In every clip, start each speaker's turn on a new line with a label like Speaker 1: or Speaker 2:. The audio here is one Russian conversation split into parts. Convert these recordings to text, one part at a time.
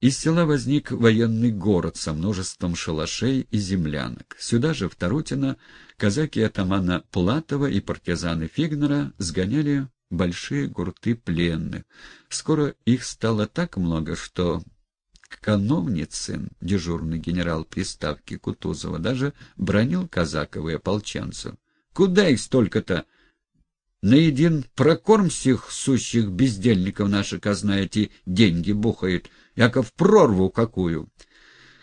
Speaker 1: Из села возник военный город со множеством шалашей и землянок. Сюда же, в Тарутино, казаки атамана Платова и партизаны Фигнера сгоняли большие гурты пленных. Скоро их стало так много, что Кановницын, дежурный генерал приставки Кутузова, даже бронил казаков и ополченцев. «Куда их столько-то? На един прокорм всех сущих бездельников наша казна эти деньги бухает, яков прорву какую!»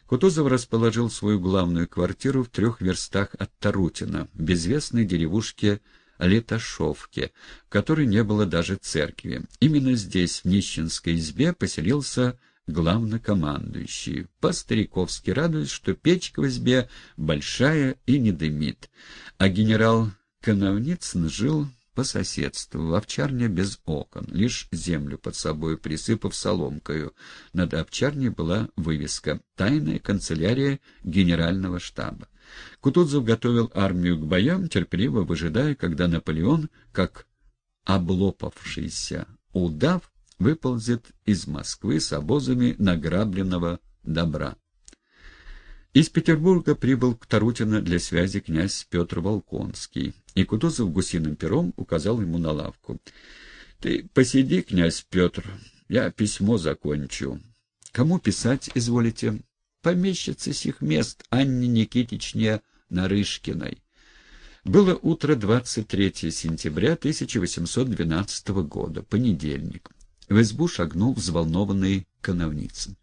Speaker 1: Кутузов расположил свою главную квартиру в трех верстах от Тарутина, в безвестной деревушке Леташовке, в которой не было даже церкви. Именно здесь, в нищенской избе, поселился главнокомандующий, по-стариковски радуясь, что печка в избе большая и не дымит. А генерал Коновницын жил по соседству, в овчарне без окон, лишь землю под собой присыпав соломкою. Над овчарней была вывеска «Тайная канцелярия генерального штаба». Кутузов готовил армию к боям, терпеливо выжидая, когда Наполеон, как облопавшийся удав, выползет из Москвы с обозами награбленного добра. Из Петербурга прибыл к Тарутино для связи князь Петр Волконский, и Кутузов гусиным пером указал ему на лавку. — Ты посиди, князь Петр, я письмо закончу. — Кому писать изволите? — Помещице сих мест Анне Никитичне Нарышкиной. Было утро 23 сентября 1812 года, понедельник. В избу шагнул взволнованный Коновницын.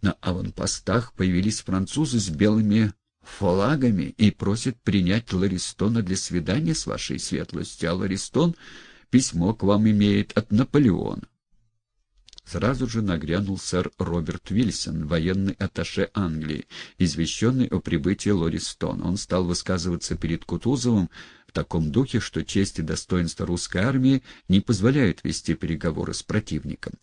Speaker 1: На аванпостах появились французы с белыми флагами и просят принять Ларистона для свидания с вашей светлостью, а Ларистон письмо к вам имеет от Наполеона. Сразу же нагрянул сэр Роберт Вильсон, военный атташе Англии, извещенный о прибытии Лористона. Он стал высказываться перед Кутузовым в таком духе, что честь и достоинство русской армии не позволяют вести переговоры с противником.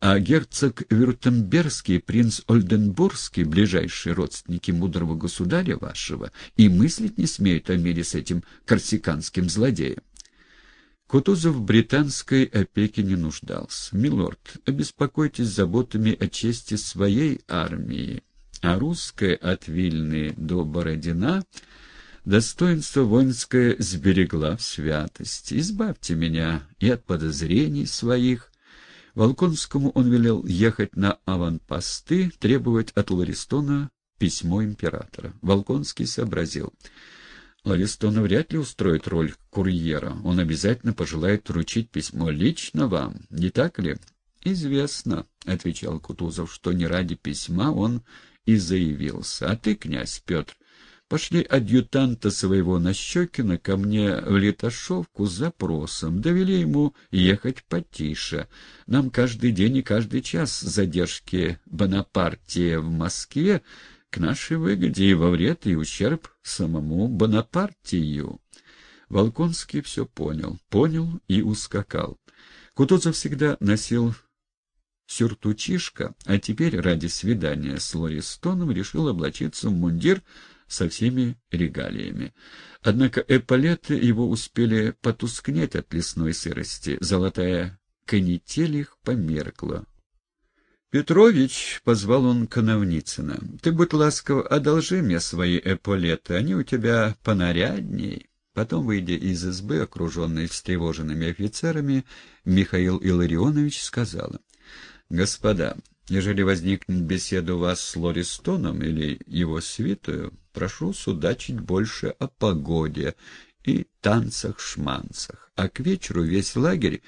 Speaker 1: А герцог Вюртембергский и принц Ольденбургский, ближайшие родственники мудрого государя вашего, и мыслить не смеют о мире с этим корсиканским злодеем. Кутузов в британской опеке не нуждался. «Милорд, обеспокойтесь заботами о чести своей армии, а русская от Вильны до Бородина достоинство воинское сберегла в святости. Избавьте меня и от подозрений своих». Волконскому он велел ехать на аванпосты, требовать от Ларистона письмо императора. Волконский сообразил — Ларистона вряд ли устроит роль курьера. Он обязательно пожелает вручить письмо лично вам, не так ли? — Известно, — отвечал Кутузов, — что не ради письма он и заявился. А ты, князь Петр, пошли адъютанта своего Нащекина ко мне в Литошовку с запросом. Довели ему ехать потише. Нам каждый день и каждый час задержки Бонапартия в Москве к нашей выгоде и во вред и ущерб самому Бонапартию. Волконский все понял, понял и ускакал. Кутузов всегда носил сюртучишка, а теперь ради свидания с Лористоном решил облачиться в мундир со всеми регалиями. Однако эполеты его успели потускнеть от лесной сырости, золотая канитель их померкла, «Петрович», — позвал он Коновницына, — «ты, будь ласков, одолжи мне свои эполеты, они у тебя понарядней». Потом, выйдя из избы, окруженной встревоженными офицерами, Михаил Илларионович сказала, «Господа, ежели возникнет беседа у вас с Лористоном или его свитою, прошу судачить больше о погоде и танцах-шманцах, а к вечеру весь лагерь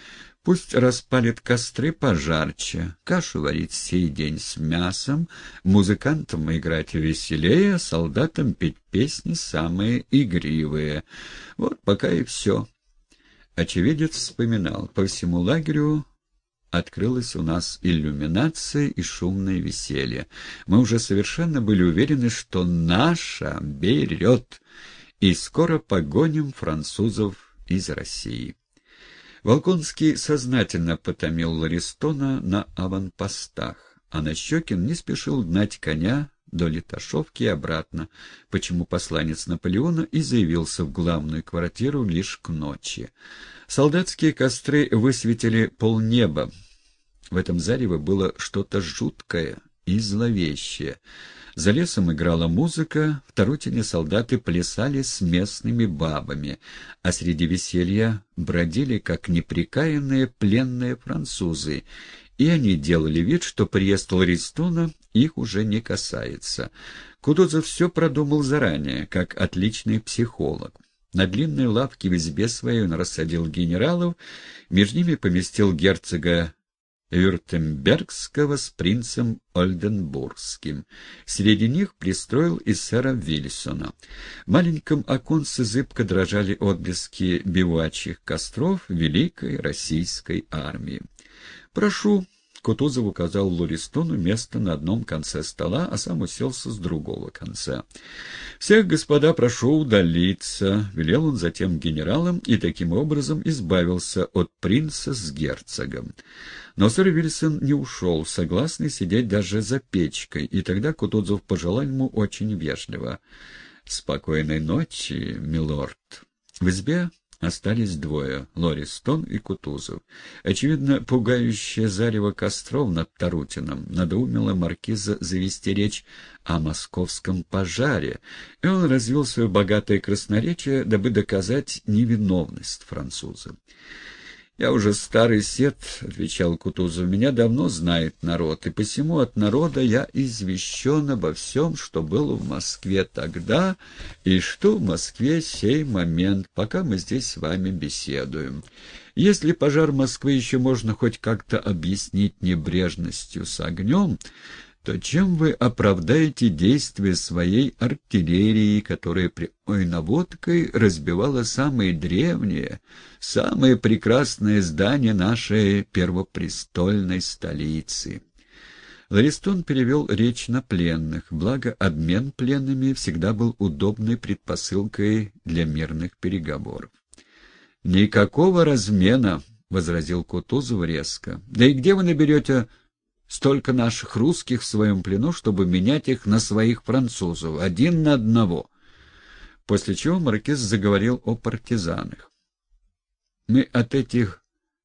Speaker 1: Пусть распалит костры пожарче, кашу варить сей день с мясом, музыкантам играть веселее, солдатам петь песни самые игривые. Вот пока и все. Очевидец вспоминал, по всему лагерю открылась у нас иллюминация и шумное веселье. Мы уже совершенно были уверены, что наша берет, и скоро погоним французов из России. Волконский сознательно потомил Ларистона на аванпостах, а Нащекин не спешил гнать коня до Литошовки и обратно, почему посланец Наполеона и заявился в главную квартиру лишь к ночи. Солдатские костры высветили полнеба, В этом зареве было что-то жуткое и зловещее. За лесом играла музыка, в Тарутине солдаты плясали с местными бабами, а среди веселья бродили, как неприкаянные пленные французы, и они делали вид, что приезд Ларистона их уже не касается. Кутузов все продумал заранее, как отличный психолог. На длинной лавке в избе своей он рассадил генералов, между ними поместил герцога Вюртембергского с принцем Ольденбургским. Среди них пристроил и сэра Вильсона. В маленьком оконце зыбко дрожали отблески бивачьих костров Великой Российской армии. «Прошу», Кутузов указал Лористону место на одном конце стола, а сам уселся с другого конца. «Всех, господа, прошу удалиться», — велел он затем генералам и таким образом избавился от принца с герцогом. Но сэр Вильсон не ушел, согласный сидеть даже за печкой, и тогда Кутузов пожелал ему очень вежливо. «Спокойной ночи, милорд». В избе Остались двое — Лористон и Кутузов. Очевидно, пугающее зарево костров над Тарутином надоумило маркиза завести речь о московском пожаре, и он развил свое богатое красноречие, дабы доказать невиновность француза. «Я уже старый сет», — отвечал Кутузов, — «меня давно знает народ, и посему от народа я извещен обо всем, что было в Москве тогда и что в Москве сей момент, пока мы здесь с вами беседуем. Если пожар Москвы еще можно хоть как-то объяснить небрежностью с огнем, то чем вы оправдаете действия своей артиллерии, которая прямой наводкой разбивала самые древние, самые прекрасные здания нашей первопрестольной столицы? Ларистон перевел речь на пленных, благо обмен пленными всегда был удобной предпосылкой для мирных переговоров. «Никакого размена», — возразил Кутузов резко. «Да и где вы наберете столько наших русских в своем плену, чтобы менять их на своих французов, один на одного. После чего маркиз заговорил о партизанах. Мы от этих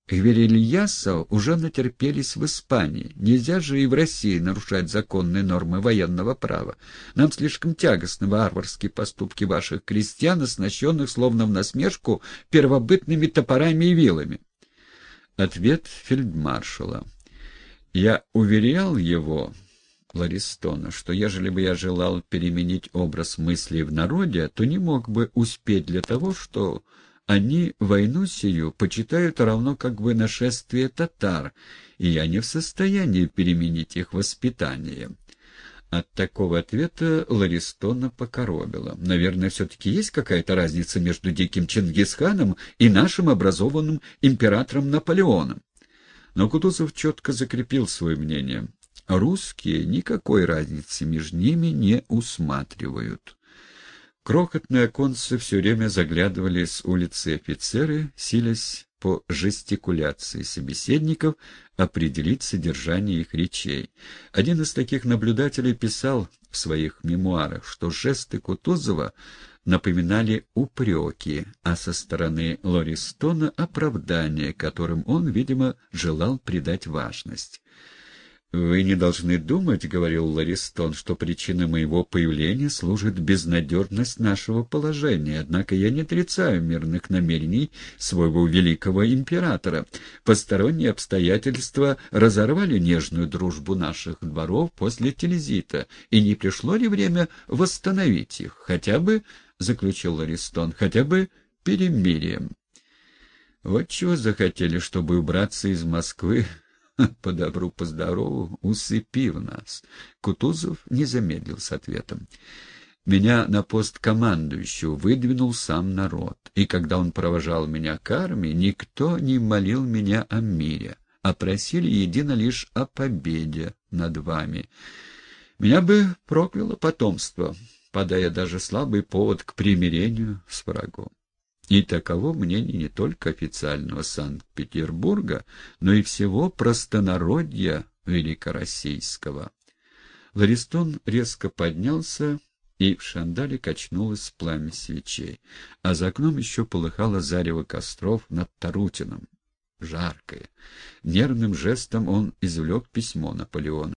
Speaker 1: гверильясов уже натерпелись в Испании. Нельзя же и в России нарушать законные нормы военного права. Нам слишком тягостны варварские поступки ваших крестьян, оснащенных словно в насмешку первобытными топорами и вилами. Ответ фельдмаршала. Я уверял его, Ларистона, что ежели бы я желал переменить образ мыслей в народе, то не мог бы успеть для того, что они войну сию почитают равно как бы нашествие татар, и я не в состоянии переменить их воспитание. От такого ответа Ларистона покоробила. Наверное, все-таки есть какая-то разница между диким Чингисханом и нашим образованным императором Наполеоном. Но Кутузов четко закрепил свое мнение. Русские никакой разницы между ними не усматривают. Крохотные оконцы все время заглядывали с улицы офицеры, силясь по жестикуляции собеседников определить содержание их речей. Один из таких наблюдателей писал в своих мемуарах, что жесты Кутузова напоминали упреки, а со стороны Лористона — оправдание, которым он, видимо, желал придать важность. «Вы не должны думать, — говорил Ларистон, — что причиной моего появления служит безнадежность нашего положения. Однако я не отрицаю мирных намерений своего великого императора. Посторонние обстоятельства разорвали нежную дружбу наших дворов после Телезита, и не пришло ли время восстановить их, хотя бы, — заключил Ларистон, — хотя бы перемирием? Вот чего захотели, чтобы убраться из Москвы по добру, по здорову, усыпив нас. Кутузов не замедлил с ответом. Меня на пост командующего выдвинул сам народ, и когда он провожал меня к армии, никто не молил меня о мире, а просили едино лишь о победе над вами. Меня бы прокляло потомство, подая даже слабый повод к примирению с врагом. И таково мнение не только официального Санкт-Петербурга, но и всего простонародья великороссийского. Ларистон резко поднялся, и в шандале качнулось пламя свечей, а за окном еще полыхало зарево костров над Тарутином. жаркое. Нервным жестом он извлек письмо Наполеона.